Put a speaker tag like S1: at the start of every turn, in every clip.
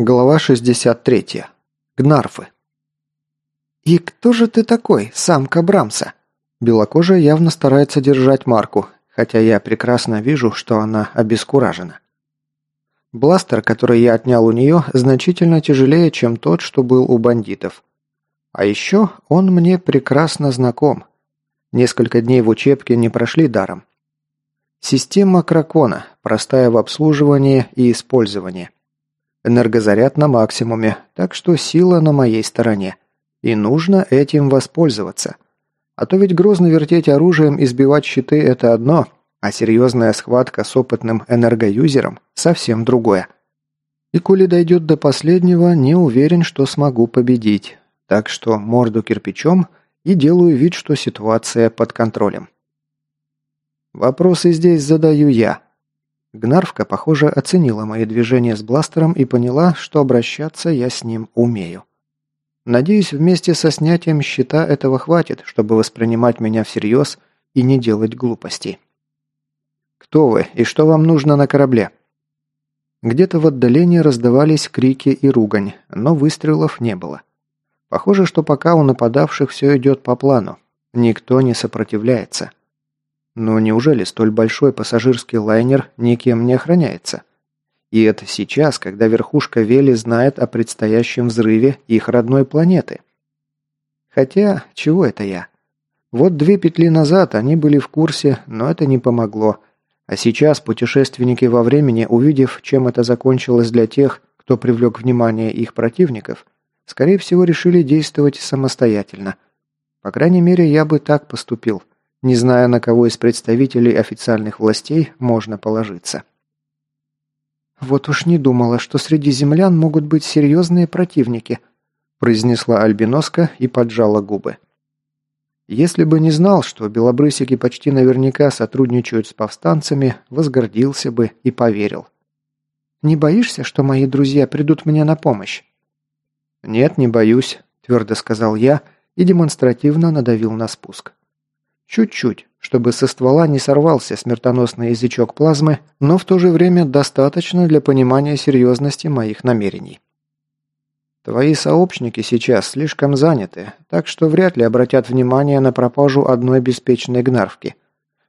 S1: Глава 63. Гнарфы. «И кто же ты такой, самка Брамса?» Белокожая явно старается держать марку, хотя я прекрасно вижу, что она обескуражена. Бластер, который я отнял у нее, значительно тяжелее, чем тот, что был у бандитов. А еще он мне прекрасно знаком. Несколько дней в учебке не прошли даром. Система Кракона, простая в обслуживании и использовании. Энергозаряд на максимуме, так что сила на моей стороне. И нужно этим воспользоваться. А то ведь грозно вертеть оружием и сбивать щиты – это одно, а серьезная схватка с опытным энергоюзером – совсем другое. И коли дойдет до последнего, не уверен, что смогу победить. Так что морду кирпичом и делаю вид, что ситуация под контролем. Вопросы здесь задаю я. Гнарвка, похоже, оценила мои движения с бластером и поняла, что обращаться я с ним умею. Надеюсь, вместе со снятием щита этого хватит, чтобы воспринимать меня всерьез и не делать глупостей. «Кто вы и что вам нужно на корабле?» Где-то в отдалении раздавались крики и ругань, но выстрелов не было. Похоже, что пока у нападавших все идет по плану. Никто не сопротивляется. Но неужели столь большой пассажирский лайнер никем не охраняется? И это сейчас, когда верхушка Вели знает о предстоящем взрыве их родной планеты. Хотя, чего это я? Вот две петли назад они были в курсе, но это не помогло. А сейчас путешественники во времени, увидев, чем это закончилось для тех, кто привлек внимание их противников, скорее всего решили действовать самостоятельно. По крайней мере, я бы так поступил – не зная, на кого из представителей официальных властей можно положиться. «Вот уж не думала, что среди землян могут быть серьезные противники», произнесла Альбиноска и поджала губы. Если бы не знал, что белобрысики почти наверняка сотрудничают с повстанцами, возгордился бы и поверил. «Не боишься, что мои друзья придут мне на помощь?» «Нет, не боюсь», – твердо сказал я и демонстративно надавил на спуск. Чуть-чуть, чтобы со ствола не сорвался смертоносный язычок плазмы, но в то же время достаточно для понимания серьезности моих намерений. Твои сообщники сейчас слишком заняты, так что вряд ли обратят внимание на пропажу одной беспечной гнарвки.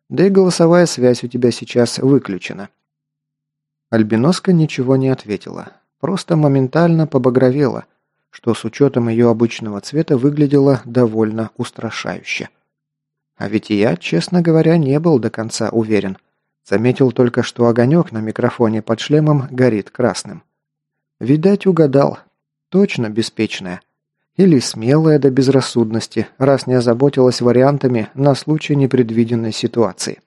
S1: Да и голосовая связь у тебя сейчас выключена. Альбиноска ничего не ответила, просто моментально побагровела, что с учетом ее обычного цвета выглядело довольно устрашающе. А ведь я, честно говоря, не был до конца уверен. Заметил только, что огонек на микрофоне под шлемом горит красным. Видать, угадал. Точно беспечная. Или смелая до безрассудности, раз не озаботилась вариантами на случай непредвиденной ситуации.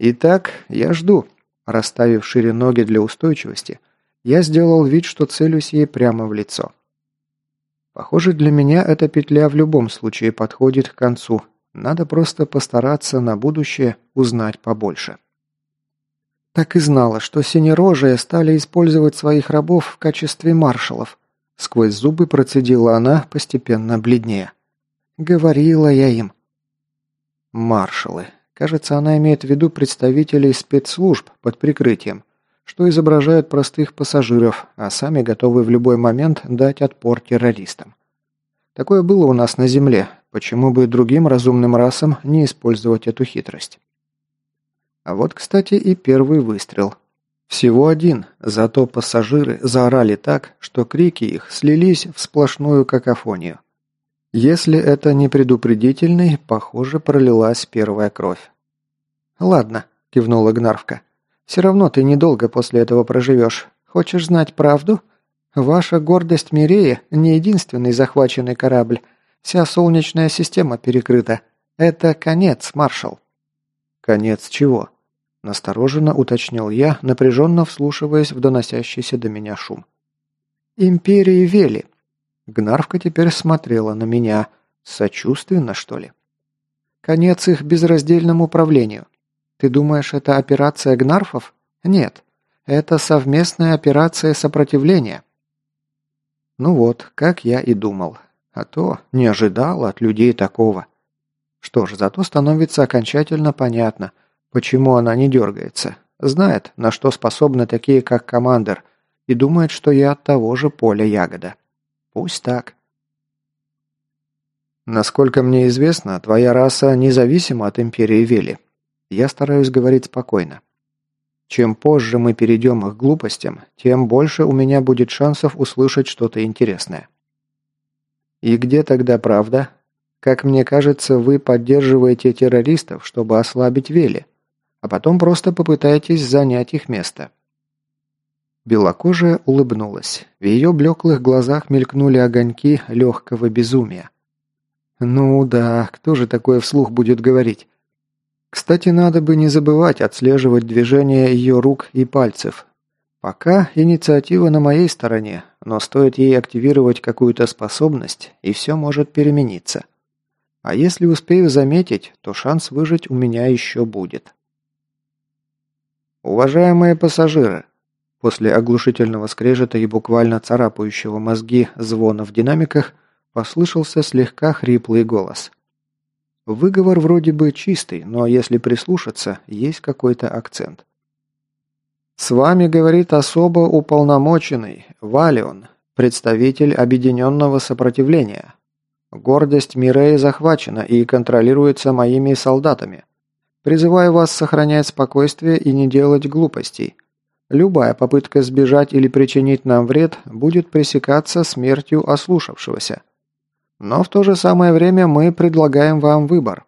S1: Итак, я жду. Расставив шире ноги для устойчивости, я сделал вид, что целюсь ей прямо в лицо. Похоже, для меня эта петля в любом случае подходит к концу, надо просто постараться на будущее узнать побольше. Так и знала, что синерожие стали использовать своих рабов в качестве маршалов. Сквозь зубы процедила она, постепенно бледнее. Говорила я им. Маршалы. Кажется, она имеет в виду представителей спецслужб под прикрытием, что изображают простых пассажиров, а сами готовы в любой момент дать отпор террористам. Такое было у нас на Земле, Почему бы другим разумным расам не использовать эту хитрость? А вот, кстати, и первый выстрел. Всего один, зато пассажиры заорали так, что крики их слились в сплошную какофонию. Если это не предупредительный, похоже, пролилась первая кровь. «Ладно», – кивнула Гнарвка. «Все равно ты недолго после этого проживешь. Хочешь знать правду? Ваша гордость Мирея – не единственный захваченный корабль, Вся солнечная система перекрыта. Это конец, маршал». «Конец чего?» – настороженно уточнил я, напряженно вслушиваясь в доносящийся до меня шум. «Империи Вели». Гнарвка теперь смотрела на меня. Сочувственно, что ли? «Конец их безраздельному управлению. Ты думаешь, это операция Гнарфов? Нет. Это совместная операция сопротивления». Ну вот, как я и думал. А то не ожидал от людей такого. Что ж, зато становится окончательно понятно, почему она не дергается. Знает, на что способны такие, как командир, и думает, что я от того же поля ягода. Пусть так. Насколько мне известно, твоя раса независима от Империи Вели. Я стараюсь говорить спокойно. Чем позже мы перейдем к глупостям, тем больше у меня будет шансов услышать что-то интересное. И где тогда правда? Как мне кажется, вы поддерживаете террористов, чтобы ослабить Вели, а потом просто попытаетесь занять их место. Белокожая улыбнулась. В ее блеклых глазах мелькнули огоньки легкого безумия. «Ну да, кто же такое вслух будет говорить?» Кстати, надо бы не забывать отслеживать движения ее рук и пальцев. Пока инициатива на моей стороне, но стоит ей активировать какую-то способность, и все может перемениться. А если успею заметить, то шанс выжить у меня еще будет. Уважаемые пассажиры, После оглушительного скрежета и буквально царапающего мозги звона в динамиках послышался слегка хриплый голос. Выговор вроде бы чистый, но если прислушаться, есть какой-то акцент. «С вами говорит особо уполномоченный, Валион, представитель Объединенного Сопротивления. Гордость Мирей захвачена и контролируется моими солдатами. Призываю вас сохранять спокойствие и не делать глупостей. Любая попытка сбежать или причинить нам вред будет пресекаться смертью ослушавшегося. Но в то же самое время мы предлагаем вам выбор.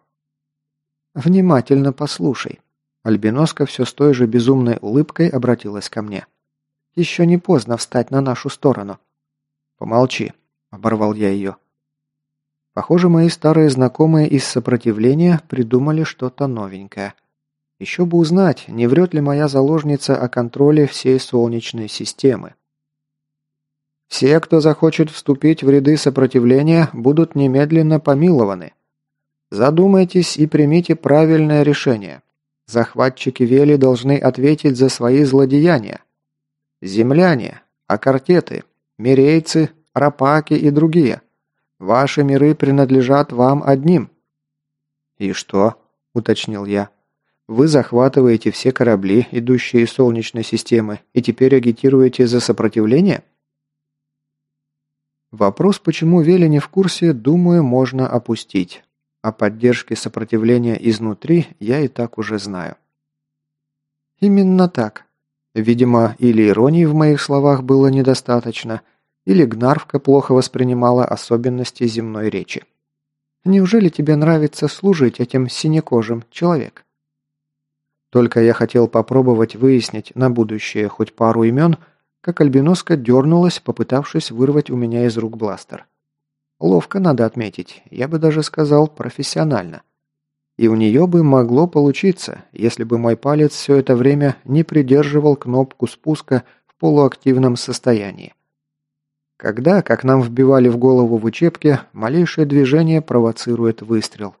S1: Внимательно послушай. Альбиноска все с той же безумной улыбкой обратилась ко мне. Еще не поздно встать на нашу сторону. Помолчи, оборвал я ее. Похоже, мои старые знакомые из сопротивления придумали что-то новенькое – еще бы узнать, не врет ли моя заложница о контроле всей Солнечной системы. Все, кто захочет вступить в ряды сопротивления, будут немедленно помилованы. Задумайтесь и примите правильное решение. Захватчики Вели должны ответить за свои злодеяния. Земляне, акартеты, мирейцы, рапаки и другие. Ваши миры принадлежат вам одним. «И что?» – уточнил я. Вы захватываете все корабли, идущие из Солнечной системы, и теперь агитируете за сопротивление? Вопрос, почему Вели не в курсе, думаю, можно опустить. О поддержке сопротивления изнутри я и так уже знаю. Именно так. Видимо, или иронии в моих словах было недостаточно, или Гнарвка плохо воспринимала особенности земной речи. Неужели тебе нравится служить этим синекожим человек? Только я хотел попробовать выяснить на будущее хоть пару имен, как альбиноска дернулась, попытавшись вырвать у меня из рук бластер. Ловко надо отметить, я бы даже сказал профессионально. И у нее бы могло получиться, если бы мой палец все это время не придерживал кнопку спуска в полуактивном состоянии. Когда, как нам вбивали в голову в учебке, малейшее движение провоцирует выстрел.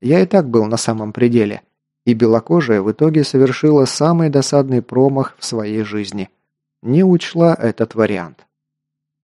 S1: Я и так был на самом пределе, и белокожая в итоге совершила самый досадный промах в своей жизни. Не учла этот вариант.